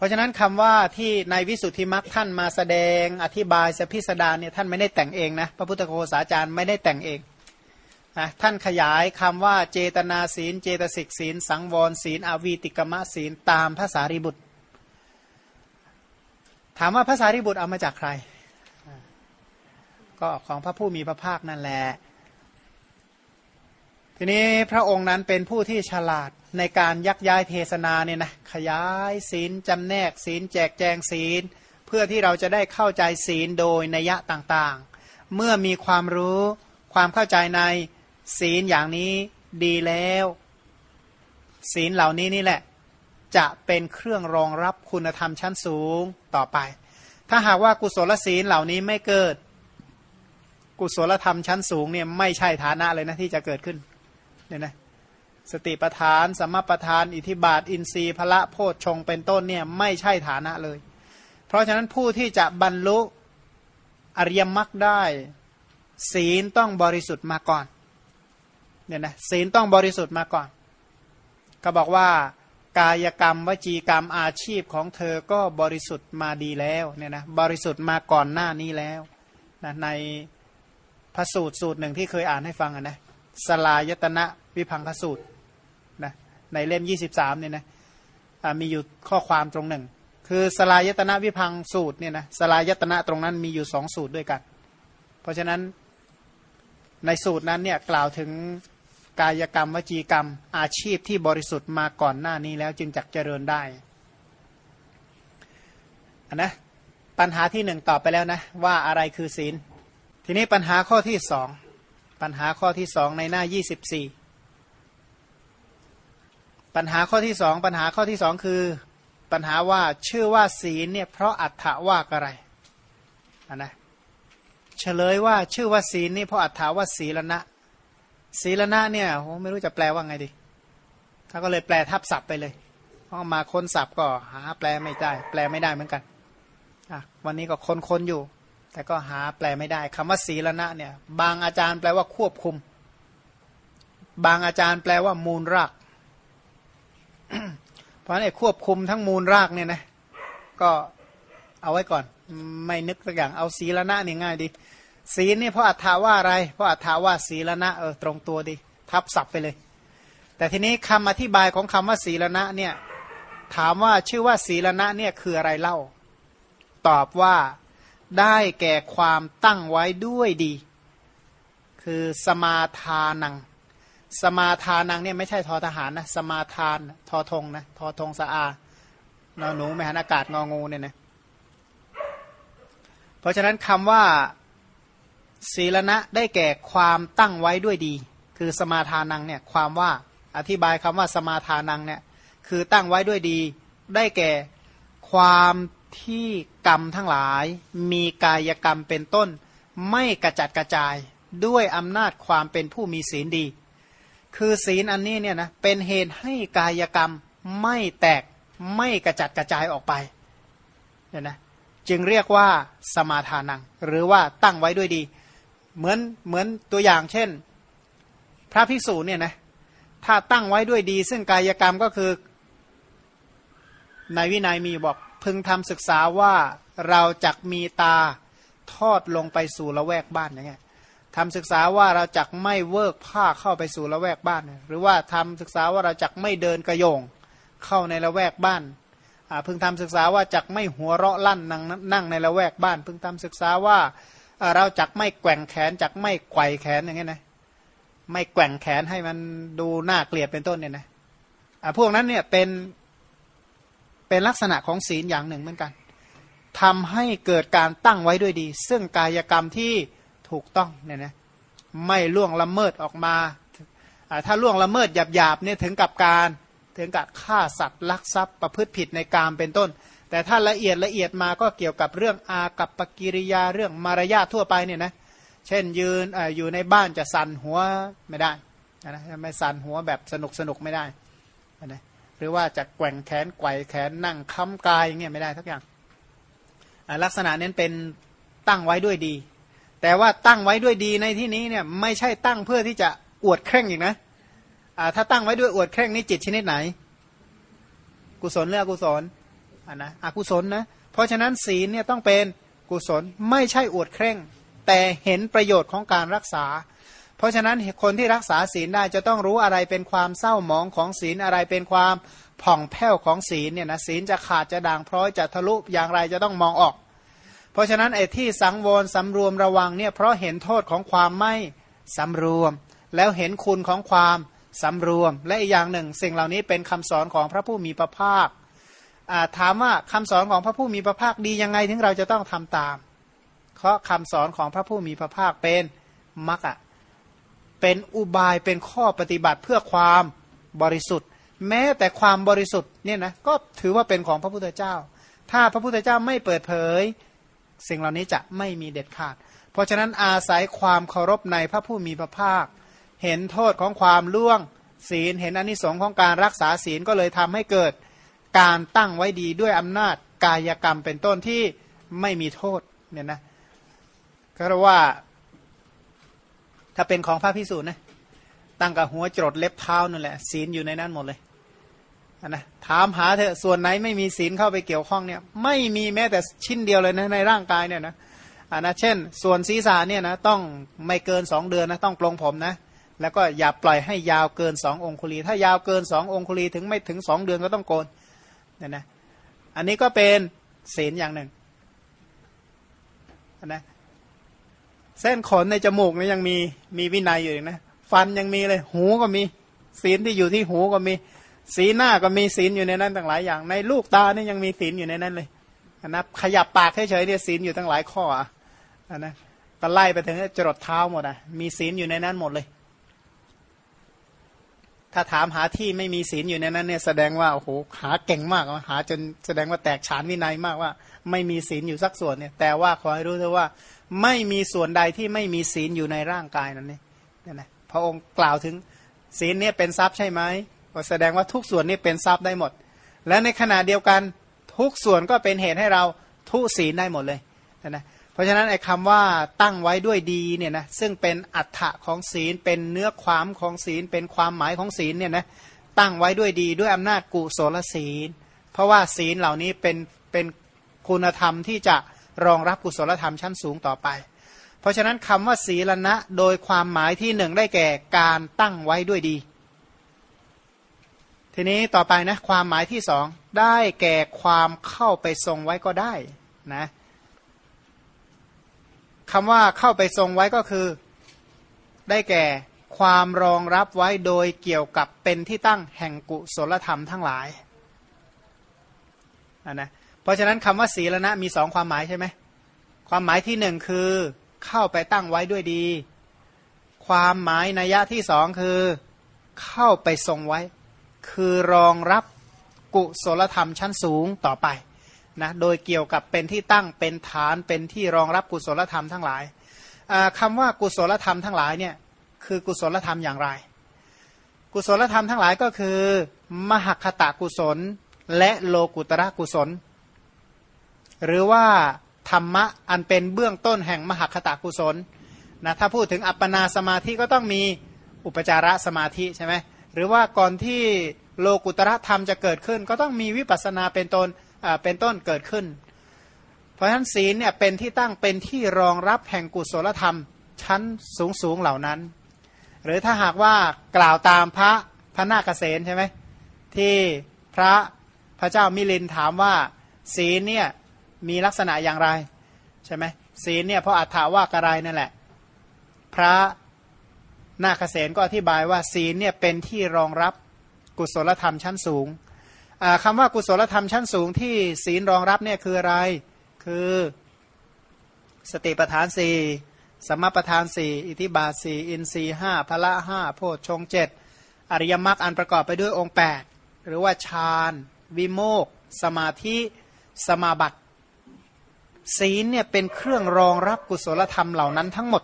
เพราะฉะนั้นคำว่าที่ในวิสุทธิมรรคท่านมาแสดงอธิบายสพิสดารเนี่ยท่านไม่ได้แต่งเองนะพระพุทธโฆษาจารย์ไม่ได้แต่งเองนะท่านขยายคำว่าเจตนาศีล เจตสิกศีล สังวรศีลอวีติกมะศีลตามภาษาริบุตร ถามว่าภาษาริบุตรเอามาจากใคร ก็ของพระผู้มีพระภาคนั่นแหละทีนี้พระองค์นั้นเป็นผู้ที่ฉลาด ในการยักย้ายเทศนาเนี่ยนะขยายศีลจำแนกศีลแจกแจงศีล เพื่อที่เราจะได้เข้าใจศีลโดยนัยะต่างๆ เมื่อมีความรู้ความเข้าใจในศีลอย่างนี้ดีแล้ว ศีลเหล่านี้นี่แหละ จะเป็นเครื่องรองรับคุณธรรมชั้นสูงต่อไป ถ้าหากว่ากุศลศีลเหล่านี้ไม่เกิด กุศลธรรมชั้นสูงเนี่ยไม่ใช่ฐานะเลยนะที่จะเกิดขึ้นเนี่ยนะ สติปทาน สมปทาน อิทิบาท อินทรีย์พระโพชฌงเป็นต้นเนี่ยไม่ใช่ฐานะเลย เพราะฉะนั้นผู้ที่จะบรรลุอริยมรรคได้ ศีลต้องบริสุทธิ์มาก่อนเนี่ยนะศีลต้องบริสุทธิ์มาก่อน ก็บอกว่ากายกรรมวจีกรรมอาชีพของเธอก็บริสุทธิ์มาดีแล้วเนี่ยนะบริสุทธิ์มาก่อนหน้านี้แล้วนะในพระสูตรสูตรหนึ่งที่เคยอ่านให้ฟังนะสลายตนะ วิพังคสูตรนะในเล่ม 23เนี่ยนะมีอยู่ข้อความตรงหนึ่ง คือสลายตนะวิพังสูตรเนี่ยนะสลายตนะตรงนั้นมีอยู่สองสูตรด้วยกัน เพราะฉะนั้นในสูตรนั้นเนี่ยกล่าวถึงกายกรรมวจีกรรม อาชีพที่บริสุทธิ์มาก่อนหน้านี้แล้วจึงจักเจริญได้นนะปัญหาที่หนึ่งตอบไปแล้วนะว่าอะไรคือศีล ทีนี้ปัญหาข้อที่สองปัญหาข้อที่สองในหน้ายี่สิบสี่ ปัญหาข้อที่สองปัญหาข้อที่สองคือปัญหาว่าชื่อว่าศีลเนี่ยเพราะอัฏฐว่าอะไรนนะเฉลยว่าชื่อว่าศีลนี่เพราะอัฏฐว่าศีลณะศีลณะเนี่ยโอ้ไม่รู้จะแปลว่าไงดีถ้าก็เลยแปลทับศัพท์ไปเลยพราะมาค้นศัพท์ก็หาแปลไม่ได้ แปลไม่ได้เหมือนกันวันนี้ก็ค้นๆอยู่ แต่ก็หาแปลไม่ได้คำว่าศีลณะเนี่ย บางอาจารย์แปลว่าควบคุม บางอาจารย์แปลว่ามูลราก เพราะนี่ควบคุมทั้งมูลรากเนี่ยนะ ก็เอาไว้ก่อน ไม่นึกสักอย่างเอาศีลณะนี่ง่ายดี ศีลนี่เพราะอัฏฐาว่าอะไร เพราะอัฏฐาว่าศีลณะเออตรงตัวดี ทับศัพท์ไปเลย แต่ทีนี้คำอธิบายของคำว่าศีลณะเนี่ยถามว่าชื่อว่าศีลณะเนี่ยคืออะไรเล่า ตอบว่าได้แก่ความตั้งไว้ด้วยดี คือสมาทานัง สมาทานังเนี่ยไม่ใช่ทอทหารนะสมาทานทอทงนะทอทงสะอานหนูไม่หันอากาศงองูเนี่ยนะเพราะฉะนั้นคำว่าศีลณะได้แก่ความตั้งไว้ด้วยดี คือสมาทานังเนี่ยความว่าอธิบายคำว่าสมาทานังเนี่ยคือตั้งไว้ด้วยดี ได้แก่ความที่กรรมทั้งหลาย มีกายกรรมเป็นต้น ไม่กระจัดกระจายด้วยอำนาจความเป็นผู้มีศีลดี คือศีลอันนี้เนี่ยนะเป็นเหตุให้กายกรรมไม่แตกไม่กระจัดกระจายออกไปเนี่ยนะจึงเรียกว่าสมาทานัง หรือว่าตั้งไว้ด้วยดี เหมือนเหมือนตัวอย่างเช่น พระภิกษุเนี่ยนะถ้าตั้งไว้ด้วยดี ซึ่งกายกรรมก็คือในวินัยมีบอกพึงทำศึกษาว่าเราจักมีตาทอดลงไปสู่ละแวกบ้านอย่างเงี้ย ทำศึกษาว่าเราจักไม่เวิกผ้าเข้าไปสู่ละแวกบ้าน หรือว่าทำศึกษาว่าเราจักไม่เดินกระโยงเข้าในละแวกบ้านพึงทำศึกษาว่าจักไม่หัวเราะลั่นนั่งนั่งในละแวกบ้าน พึงทำศึกษาว่าเราจักไม่แกว่งแขนจักไม่ไกวแขนอย่างเงี้ยนะไม่แกว่งแขนให้มันดูน่าเกลียดเป็นต้นเนี่ยนะพวกนั้นเนี่ยเป็นเป็นลักษณะของศีลอย่างหนึ่งเหมือนกันทำให้เกิดการตั้งไว้ด้วยดี ซึ่งกายกรรมที่ ถูกต้องเนี่ยนะไม่ล่วงละเมิดออกมาถ้าล่วงละเมิดหยาบๆเนี่ยถึงกับการถึงกับฆ่าสัตว์ลักทรัพย์ประพฤติผิดในกามเป็นต้น แต่ถ้าละเอียดละเอียดมาก็เกี่ยวกับเรื่องอากับปกิริยาเรื่องมารยาททั่วไปเนี่ยนะเช่นยืนออยู่ในบ้านจะสั่นหัวไม่ได้นะไม่สั่นหัวแบบสนุกสนุกไม่ได้นะหรือว่าจะแกว่งแขนไกวแขนนั่งค้ำกายอย่างเงี้ยไม่ได้ทุกอย่างลักษณะนี้เป็นตั้งไว้ด้วยดี แต่ว่าตั้งไว้ด้วยดีในที่นี้เนี่ยไม่ใช่ตั้งเพื่อที่จะอวดเคร่งอีกนะถ้าตั้งไว้ด้วยอวดเคร่งนี่จิตชนิดไหน กุศลเลือกกุศลอะนะอกุศลนะเพราะฉะนั้นศีลเนี่ยต้องเป็นกุศลไม่ใช่อวดเคร่ง แต่เห็นประโยชน์ของการรักษา เพราะฉะนั้นคนที่รักษาศีลได้จะต้องรู้อะไรเป็นความเศร้าหมองของศีลอะไรเป็นความผ่องแผ้วของศีลเนี่ยนะศีลจะขาดจะด่างพร้อยจะทะลุอย่างไรจะต้องมองออก เพราะฉะนั้นไอ้ที่สังวรสำรวมระวังเนี่ยเพราะเห็นโทษของความไม่สำรวม แล้วเห็นคุณของความสำรวม และอีกอย่างหนึ่ง สิ่งเหล่านี้เป็นคำสอนของพระผู้มีพระภาคถามว่าคำสอนของพระผู้มีพระภาคดียังไงถึงเราจะต้องทำตาม เพราะคำสอนของพระผู้มีพระภาคเป็นมรรคเป็นอุบายเป็นข้อปฏิบัติเพื่อความบริสุทธิ์ แม้แต่ความบริสุทธิ์เนี่ยนะก็ถือว่าเป็นของพระพุทธเจ้า ถ้าพระพุทธเจ้าไม่เปิดเผย สิ่งเหล่านี้จะไม่มีเด็ดขาด เพราะฉะนั้นอาศัยความเคารพในพระผู้มีพระภาค เห็นโทษของความล่วงศีล เห็นอนิสงค์ของการรักษาศีลก็เลยทำให้เกิดการตั้งไว้ดีด้วยอำนาจกายกรรมเป็นต้นที่ไม่มีโทษเนี่ยนะก็เรียกว่า ถ้าเป็นของพระพิสูจน์นะตั้งกับหัวจรดเล็บเท้านั่นแหละ ศีลอยู่ในนั้นหมดเลย นะถามหาเถอะส่วนไหนไม่มีศีลเข้าไปเกี่ยวข้องเนี่ยไม่มีแม้แต่ชิ้นเดียวเลยนะในร่างกายเนี่ยนะอ่านะเช่น ส่วนศีรษะเนี่ยนะต้องไม่เกินสองเดือนนะต้องปลงผมนะแล้วก็อย่าปล่อยให้ยาวเกินสององคุลี ถ้ายาวเกินสององคุลีถึงไม่ถึงสองเดือนก็ต้องโกนเนี่ยนะอันนี้ก็เป็นศีลอย่างหนึ่งนะเส้นขนในจมูกนี่ยังมีมีวินัยอยู่นะฟันยังมีเลย หูก็มีศีลที่อยู่ที่หูก็มี สีหน้าก็มีศีลอยู่ในนั้นต่างหลายอย่าง ในลูกตานี่ยังมีศีลอยู่ในนั้นเลยนะขยับปากเฉยๆเนี่ยศีลอยู่ตั้งหลายข้ออะนะก็ไล่ไปถึงจรดเท้าหมดอะมีศีลอยู่ในนั้นหมดเลย ถ้าถามหาที่ไม่มีศีลอยู่ในนั้นเนี่ยแสดงว่าโอ้โหหาเก่งมากหาจนแสดงว่าแตกฉานวินัยมากว่า ไม่มีศีลอยู่สักส่วนเนี่ยแต่ว่าขอให้รู้เถอะว่า ไม่มีส่วนใดที่ไม่มีศีลอยู่ในร่างกายนั้นนี่นี่นะพระองค์กล่าวถึงศีลเนี่ยเป็นทรัพย์ใช่ไหม ก็แสดงว่าทุกส่วนนี่เป็นทรัพย์ได้หมด และในขณะเดียวกันทุกส่วนก็เป็นเหตุให้เราทุศีลได้หมดเลยนะเพราะฉะนั้นไอ้คำว่าตั้งไว้ด้วยดีเนี่ยนะซึ่งเป็นอัฏฐะของศีลเป็นเนื้อความของศีล เป็นความหมายของศีลเนี่ยนะตั้งไว้ด้วยดีด้วยอำนาจกุศลศีล เพราะว่าศีลเหล่านี้เป็นเป็นคุณธรรมที่จะรองรับกุศลธรรมชั้นสูงต่อไป เพราะฉะนั้นคำว่าศีลณะโดยความหมายที่หนึ่งได้แก่การตั้งไว้ด้วยดี ทีนี้ต่อไปนะความหมายที่สองได้แก่ความเข้าไปทรงไว้ก็ได้นะคำว่าเข้าไปทรงไว้ก็คือ ได้แก่ความรองรับไว้โดยเกี่ยวกับเป็นที่ตั้งแห่งกุศลธรรมทั้งหลายนนะเพราะฉะนั้นคำว่าศีลนะมีสองความหมายใช่ไหมความหมายที่หนึ่งคือเข้าไปตั้งไว้ด้วยดี ความหมายนัยยะที่สองคือ เข้าไปทรงไว้ คือรองรับกุศลธรรมชั้นสูงต่อไปนะโดยเกี่ยวกับเป็นที่ตั้งเป็นฐานเป็นที่รองรับกุศลธรรมทั้งหลายคำว่ากุศลธรรมทั้งหลายเนี่ยคือกุศลธรรมอย่างไร กุศลธรรมทั้งหลายก็คือ มหคตะกุศล และโลกุตระกุศล หรือว่าธรรมะอันเป็นเบื้องต้นแห่งมหคตะกุศลนะถ้าพูดถึงอัปปนาสมาธิก็ต้องมีอุปจารสมาธิใช่ไหม หรือว่าก่อนที่โลกุตระธรรมจะเกิดขึ้น ก็ต้องมีวิปัสนาเป็นตนเป็นต้นเกิดขึ้น เพราะฉะนั้นศีลเนี่ยเป็นที่ตั้งเป็นที่รองรับแห่งกุศลธรรม ชั้นสูงสูงเหล่านั้น หรือถ้าหากว่ากล่าวตามพระพระนาคเษนใช่ไหมที่พระพระเจ้ามิลินถามว่า ศีลเนี่ยมีลักษณะอย่างไรใช่ไหมศีลเนี่ยเพราะอัฏฐาว่ากระไรนั่นแหละ พระ นาคเษนก็อธิบายว่าศีลเนี่ยเป็นที่รองรับกุศลธรรมชั้นสูงคำว่ากุศลธรรมชั้นสูงที่ศีลรองรับเนี่ยคืออะไร คือสติปทานสี่สมปทานสี่อิทิบาสีอินรีห้าพละห้าโพชฌงเจ็ดอริยมรรคอันประกอบไปด้วยองค์ 8 หรือว่าฌานวิโมกสมาธิสมาบัติ ศีลเนี่ยเป็นเครื่องรองรับกุศลธรรมเหล่านั้นทั้งหมด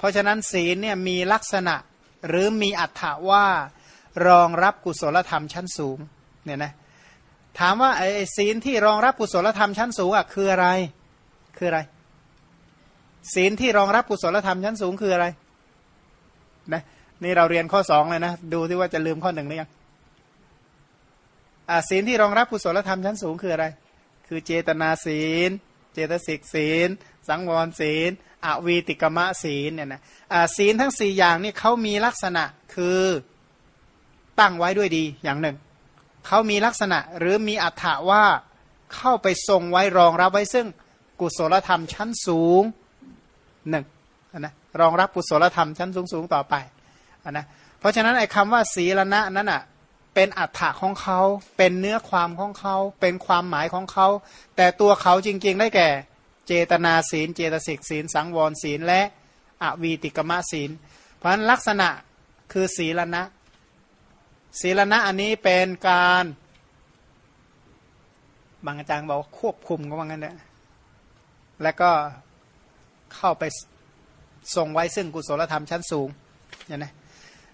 เพราะฉะนั้นศีลเนี่ยมีลักษณะหรือมีอัตถะว่ารองรับกุศลธรรมชั้นสูงเนี่ยนะถามว่าไอ้ศีลที่รองรับกุศลธรรมชั้นสูงอะคืออะไรคืออะไร ศีลที่รองรับกุศลธรรมชั้นสูงคืออะไรนะนี่เราเรียนข้อสองเลยนะดูที่ว่าจะลืมข้อหนึ่งหรือยังอ่าศีลที่รองรับกุศลธรรมชั้นสูงคืออะไร คือเจตนาศีล เจตสิกศีล สังวรศีล อวีติกมะศีลเนี่ยนะศีลทั้งสี่อย่างนี่เขามีลักษณะคือตั้งไว้ด้วยดีอย่างหนึ่งเขามีลักษณะหรือมีอัฏฐาว่าเข้าไปทรงไว้รองรับไว้ซึ่งกุศลธรรมชั้นสูงหนึ่งนะรองรับกุศลธรรมชั้นสูงสูงต่อไปนะเพราะฉะนั้นไอ้คำว่าศีลณะนั้นอะเป็นอัฏฐะของเขา เป็นเนื้อความของเขา เป็นความหมายของเขา แต่ตัวเขาจริงๆได้แก่ เจตนาศีล เจตสิกศีล สังวรศีลและอวีติกมะศีล เพราะฉะนั้นลักษณะคือศีลณะศีลณะอันนี้เป็นการบางอาจารย์บอกควบคุมก็ว่างั้นแหละแล้วก็เข้าไปทรงไว้ซึ่งกุศลธรรมชั้นสูงเนี่ยนะ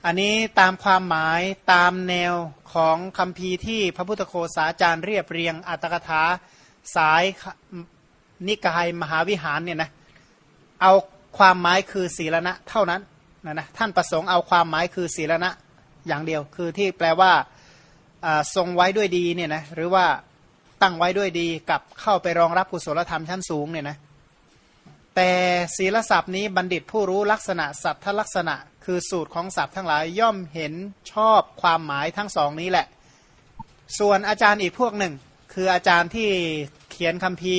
อันนี้ตามความหมายตามแนวของคำพีที่พระพุทธโคสาจารย์เรียบเรียงอัตกถาสาย นิกายมหาวิหารเนี่ยนะเอาความหมายคือศีลณะเท่านั้นนะนะท่านประสงค์เอาความหมายคือศีลณะอย่างเดียว คือที่แปลว่าทรงไว้ด้วยดีเนี่ยนะหรือว่าตั้งไว้ด้วยดีกับเข้าไปรองรับกุศลธรรมชั้นสูงเนี่ยนะแต่ศีลศัพท์นี้บัณฑิตผู้รู้ลักษณะสัพทลักษณะ คือสูตรของศัพท์ทั้งหลายย่อมเห็นชอบความหมายทั้งสองนี้แหละ ส่วนอาจารย์อีกพวกหนึ่ง คืออาจารย์ที่เขียนคำพี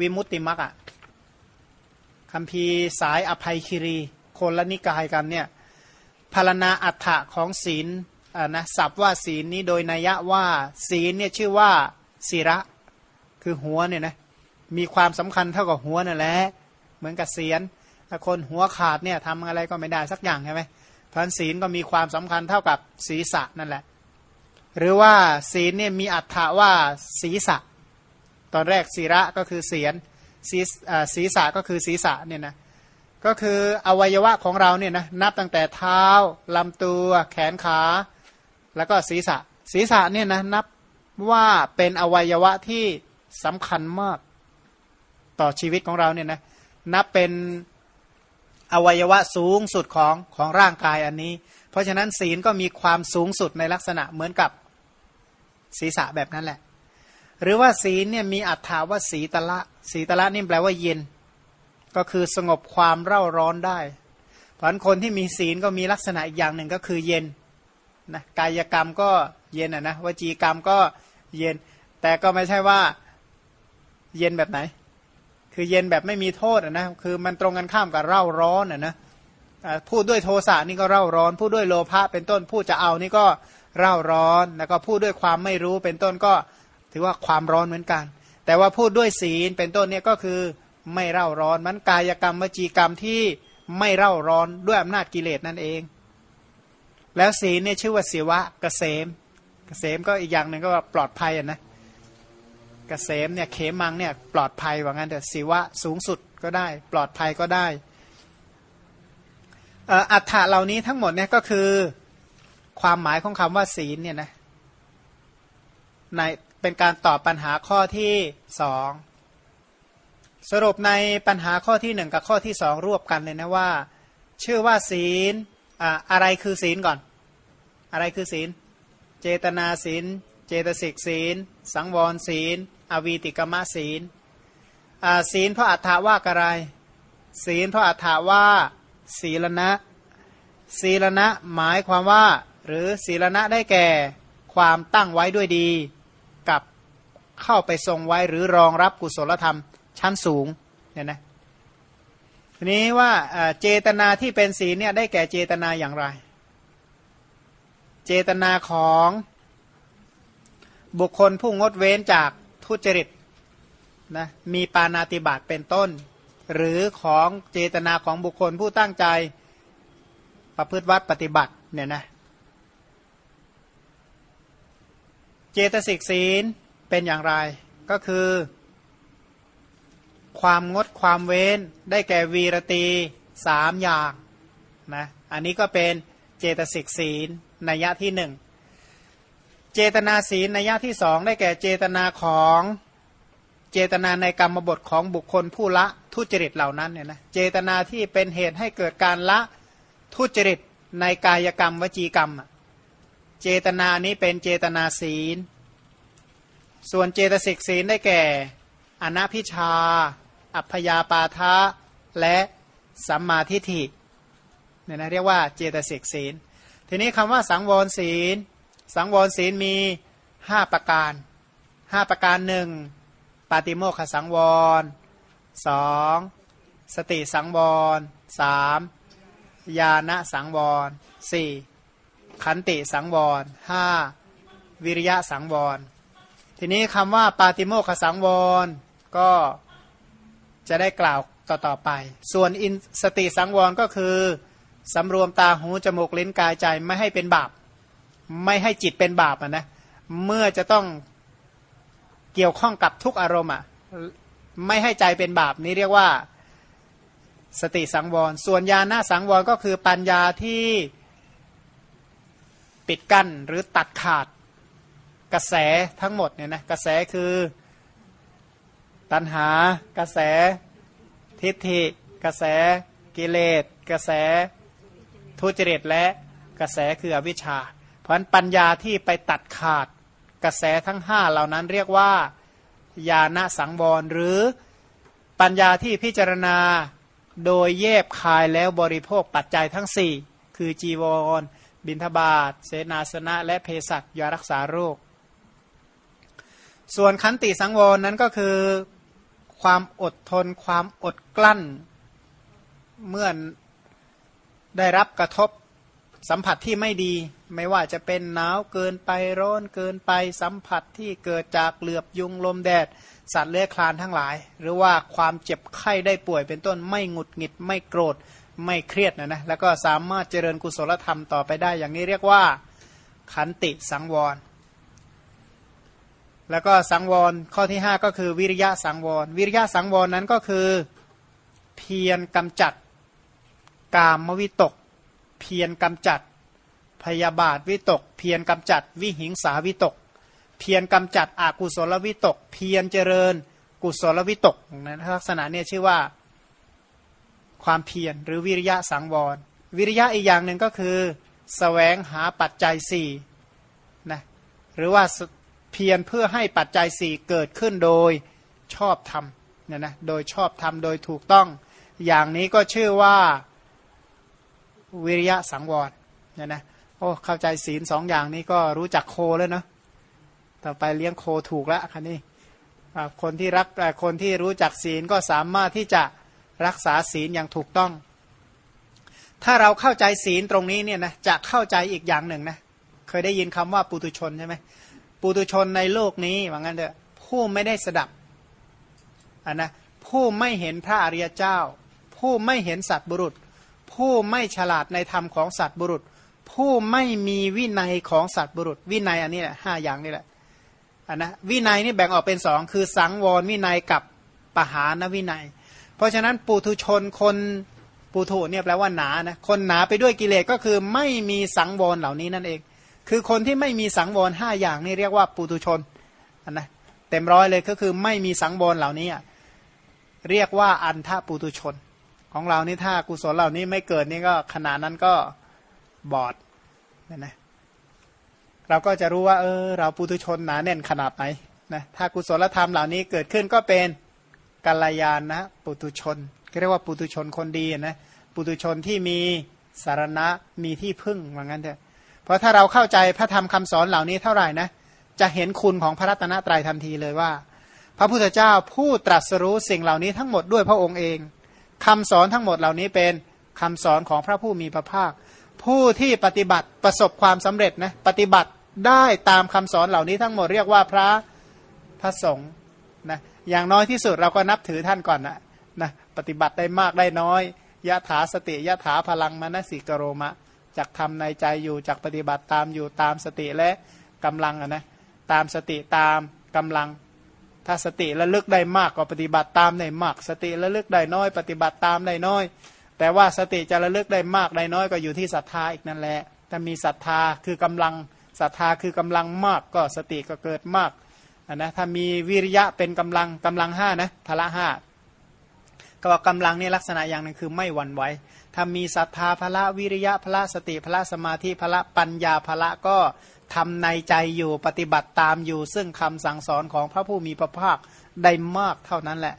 วิมุตติมักอะคำพีสายอภัยคิรี คนละนิกายกันเนี่ยพารณาอัฏฐะของศีลนะศัพท์ว่าศีลนี้โดยนัยว่าศีลเนี่ยชื่อว่าศีระ คือหัวเนี่ยนะมีความสำคัญเท่ากับหัวนั่นแหละเหมือนกับเสียนถ้าคนหัวขาดเนี่ยทำอะไรก็ไม่ได้สักอย่างใช่ไหมพันศีลก็มีความสำคัญเท่ากับศีรษะนั่นแหละ หรือว่าศีลเนี่ยมีอัฏฐะว่าศีรษะ ตอนแรกศีระก็คือเสียนศีรษะก็คือศีรษะเนี่ยนะก็คืออวัยวะของเราเนี่ยนะนับตั้งแต่เท้าลำตัว แขนขา แล้วก็ศีรษะ ศีรษะเนี่ยนะนับว่าเป็นอวัยวะที่สำคัญมากต่อชีวิตของเราเนี่ยนะนับเป็นอวัยวะสูงสุดของของร่างกายอันนี้ เพราะฉะนั้นศีลก็มีความสูงสุดในลักษณะเหมือนกับศีรษะแบบนั้นแหละ หรือว่าศีลเนี่ยมีอัตถาว่าสีตละสีตละนี่แปลว่าเย็น ก็คือสงบความเร่าร้อนได้เพราะคนที่มีศีลก็มีลักษณะอีกอย่างหนึ่งก็คือเย็นนะกายกรรมก็เย็นอะนะวจีกรรมก็เย็น แต่ก็ไม่ใช่ว่าเย็นแบบไหน คือเย็นแบบไม่มีโทษนะคือมันตรงกันข้ามกับเร่าร้อนนะพูดด้วยโทสะนี่ก็เร่าร้อน พูดด้วยโลภะเป็นต้นพูดจะเอานี่ก็เร่าร้อนแล้วก็พูดด้วยความไม่รู้เป็นต้นก็ ถือว่าความร้อนเหมือนกัน แต่ว่าพูดด้วยศีลเป็นต้นเนี่ยก็คือไม่เร่าร้อนมันกายกรรมวจีกรรมที่ไม่เร่าร้อนด้วยอำนาจกิเลสนั่นเอง แล้วศีลเนี่ยชื่อว่าศิวะเกษมเกษมก็อีกอย่างหนึ่งก็ปลอดภัยอะนะกษมเนี่ยเขมังเนี่ยปลอดภัยว่างั้นแต่สิวะสูงสุดก็ได้ ปลอดภัยก็ได้อัฏฐะเหล่านี้ทั้งหมดเนี่ยก็คือความหมายของคำว่าศีลเนี่ยนะใน เป็นการตอบปัญหาข้อที่สองสรุปในปัญหาข้อที่หนึ่งกับข้อที่สองรวบกันเลยนะว่า ชื่อว่าศีลอะไรคือศีลก่อน อะไรคือศีล เจตนาศีล เจตสิกศีล สังวรศีล อวีติกมะศีลศีลพระอัฏฐาว่าอะไร ศีลพระอัฏฐาว่า ศีลนะ ศีลนะหมายความว่า หรือศีลนะได้แก่ ความตั้งไว้ด้วยดี เข้าไปทรงไว้หรือรองรับกุศลธรรมชั้นสูงเนี่ยนะทีนี้ว่าเจตนาที่เป็นศีลเนี่ยได้แก่เจตนาอย่างไร เจตนาของบุคคลผู้งดเว้นจากทุจริตนะมีปานาติบาตเป็นต้น หรือของเจตนาของบุคคลผู้ตั้งใจประพฤติวัดปฏิบัติเนี่ยนะเจตสิกศีล เป็นอย่างไร ก็คือ ความงดความเว้นได้แก่วีรตีสามอย่างนะอันนี้ก็เป็นเจตสิกศีลนัยยะที่หนึ่งเจตนาศีลในยะที่สองได้แก่เจตนาของเจตนาในกรรมบทของบุคคลผู้ละทุจริตเหล่านั้นเนี่ยนะเจตนาที่เป็นเหตุให้เกิดการละทุจริตในกายกรรมวจีกรรม เจตนานี้เป็นเจตนาศีล ส่วนเจตสิกศีลได้แก่ อนัพิชา อัพยาปาทะ และสัมมาทิฏฐิเนี่ยนะเรียกว่าเจตสิกศีล ทีนี้คำว่าสังวรศีล สังวรศีลมีห้าประการห้าประการหนึ่งปาติโมขสังวรสองสติสังวรสามญาณสังวรสี่ขันติสังวรห้าวิริยะสังวร ทีนี้คำว่าปาติโมขสังวรก็จะได้กล่าวต่อต่อไป ส่วนอินสติสังวรก็คือสำรวมตาหูจมูกลิ้นกายใจไม่ให้เป็นบาป ไม่ให้จิตเป็นบาปนะเมื่อจะต้องเกี่ยวข้องกับทุกอารมณ์อะไม่ให้ใจเป็นบาปนี้เรียกว่าสติสังวร ส่วนญาณสังวรก็คือปัญญาที่ปิดกั้นหรือตัดขาด กระแสทั้งหมดเนี่ยนะกระแสคือตัณหากระแสทิฏฐิ กระแสกิเลส กระแสทุจริตและกระแสคืออวิชชา เพราะฉะนั้นปัญญาที่ไปตัดขาดกระแสทั้งห้าเหล่านั้นเรียกว่าญาณสังวรหรือปัญญาที่พิจารณาโดยแยบคายแล้วบริโภคปัจจัยทั้งสี่คือจีวร บินทบาท เสนาสนะ และเภสัชยารักษาโรค ส่วนขันติสังวรนั้นก็คือความอดทน ความอดกลั้น เมื่อได้รับกระทบสัมผัสที่ไม่ดี ไม่ว่าจะเป็นหนาวเกินไปร้อนเกินไปสัมผัสที่เกิดจากเหลือบยุงลมแดด สัตว์เลื้อยคลานทั้งหลาย หรือว่าความเจ็บไข้ได้ป่วยเป็นต้นไม่หงุดหงิดไม่โกรธไม่เครียดนะนะแล้วก็สามารถเจริญกุศลธรรมต่อไปได้ อย่างนี้เรียกว่าขันติสังวร แล้วก็สังวรข้อที่ 5 ก็คือวิริยะสังวร วิริยะสังวรนั้นก็คือเพียรกำจัดกามวิตก เพียรกำจัด พยาบาทวิตก เพียรกำจัดวิหิงสาวิตก เพียรกำจัดอกุศลวิตก เพียรเจริญ กุศลวิตกนะลักษณะนี้ชื่อว่าความเพียรหรือวิริยะสังวร วิริยะอีกอย่างหนึ่งก็คือสแสวงหาปัจจัยสี่นะหรือว่า พียรเพื่อให้ปัจจัยสี่เกิดขึ้นโดยชอบธรรมเนี่ยนะโดยชอบธรรมโดยถูกต้อง อย่างนี้ก็ชื่อว่าวิริยะสังวรเนี่ยนะโอ้เข้าใจศีลสองอย่างนี้ก็รู้จักโคแล้วเนาะต่อไปเลี้ยงโคถูกแล้วคันนี้คนที่รักคนที่รู้จักศีลก็สามารถที่จะรักษาศีลอย่างถูกต้อง ถ้าเราเข้าใจศีลตรงนี้เนี่ยนะจะเข้าใจอีกอย่างหนึ่งนะเคยได้ยินคำว่าปุตุชนใช่ไหม ปุตุชนในโลกนี้ว่างั้นเถอะผู้ไม่ได้สดับอันนะผู้ไม่เห็นพระอริยเจ้า ผู้ไม่เห็นสัตบุรุษ ผู้ไม่ฉลาดในธรรมของสัตบุรุษ ผู้ไม่มีวินัยของสัตบุรุษ วินัยอันนี้แหละห้าอย่างนี่แหละอันนะวินัยนี่แบ่งออกเป็นสองคือสังวรวินัยกับปหานวินัย เพราะฉะนั้นปุถุชนคนปุถุเนี่ยแปลว่าหนานะคนหนาไปด้วยกิเลสก็คือไม่มีสังวรเหล่านี้นั่นเอง คือคนที่ไม่มีสังวรห้าอย่างนี่เรียกว่าปุถุชนนนะเต็มร้อยเลยก็คือไม่มีสังวรเหล่านี้เรียกว่าอันทะปุถุชน ของเรานี่ถ้ากุศลเหล่านี้ไม่เกิดนี่ก็ขนาดนั้นก็บอดเนี่ยนะเราก็จะรู้ว่าเออเราปุถุชนหนาแน่นขนาดไหนนะถ้ากุศลธรรมเหล่านี้เกิดขึ้นก็เป็นกัลยาณนะปุถุชนเรียกว่าปุถุชนคนดีนะปุถุชนที่มีสารณะมีที่พึ่งว่างั้นเถอะ เพราะถ้าเราเข้าใจพระธรรมคำสอนเหล่านี้เท่าไหร่นะ จะเห็นคุณของพระรัตนตรัยทันทีเลยว่า พระพุทธเจ้าผู้ตรัสรู้สิ่งเหล่านี้ทั้งหมดด้วยพระองค์เองคำสอนทั้งหมดเหล่านี้เป็นคำสอนของพระผู้มีพระภาค ผู้ที่ปฏิบัติประสบความสำเร็จนะปฏิบัติได้ตามคำสอนเหล่านี้ทั้งหมดเรียกว่าพระพระสงฆ์นะอย่างน้อยที่สุดเราก็นับถือท่านก่อนนะนะปฏิบัติได้มากได้น้อยยะถาสติยะถาพลังมนสิกโรมะ จากทำในใจอยู่จากปฏิบัติตามอยู่ตามสติและกำลังนะตามสติตามกำลัง ถ้าสติระลึกได้มากก็ปฏิบัติตามได้มาก สติระลึกได้น้อย ปฏิบัติตามได้น้อย แต่ว่าสติจะระลึกได้มากได้น้อยก็อยู่ที่ศรัทธาอีกนั่นแหละถ้ามีศรัทธาคือกำลังศรัทธาคือกำลังมากก็สติก็เกิดมากนะถ้ามีวิริยะเป็นกำลังกำลังห้านะพละห้า ก็ว่ากำลังนี่ลักษณะอย่างหนึ่งคือไม่หวั่นไหวถ้ามีศรัทธาพละวิริยะพละสติพละสมาธิพละปัญญาพละก็ทำในใจอยู่ปฏิบัติตามอยู่ ซึ่งคำสั่งสอนของพระผู้มีพระภาคได้มากเท่านั้นแหละ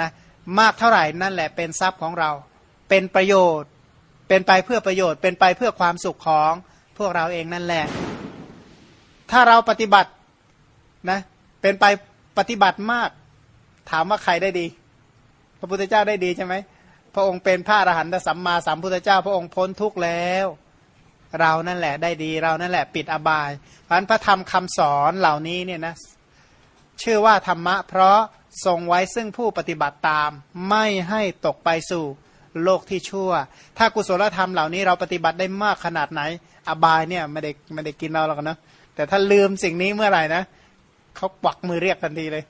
นะมากเท่าไหร่นั่นแหละเป็นทรัพย์ของเรา เป็นประโยชน์ เป็นไปเพื่อประโยชน์ เป็นไปเพื่อความสุขของพวกเราเองนั่นแหละ ถ้าเราปฏิบัตินะเป็นไปปฏิบัติมาก ถามว่าใครได้ดี พระพุทธเจ้าได้ดีใช่ไหมพระองค์เป็นพระอรหันตสัมมาสัมพุทธเจ้า พระองค์พ้นทุกข์แล้ว เรานั่นแหละได้ดีเรานั่นแหละปิดอบายเพราะพระธรรมคำสอนเหล่านี้เนี่ยนะชื่อว่าธรรมะ เพราะทรงไว้ซึ่งผู้ปฏิบัติตาม ไม่ให้ตกไปสู่โลกที่ชั่ว ถ้ากุศลธรรมเหล่านี้เราปฏิบัติได้มากขนาดไหน อบายเนี่ยไม่ได้ไม่ได้กินเราหรอกนะแต่ถ้าลืมสิ่งนี้เมื่อไหร่นะเขากวักมือเรียกทันทีเลย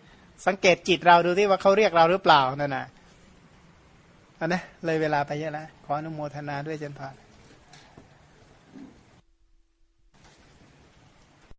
สังเกตจิตเราดูที่ว่าเขาเรียกเราหรือเปล่านั่นนะ อันนะเลยเวลาไปเยอะแล้วขออนุโมทนาด้วยเจนพาน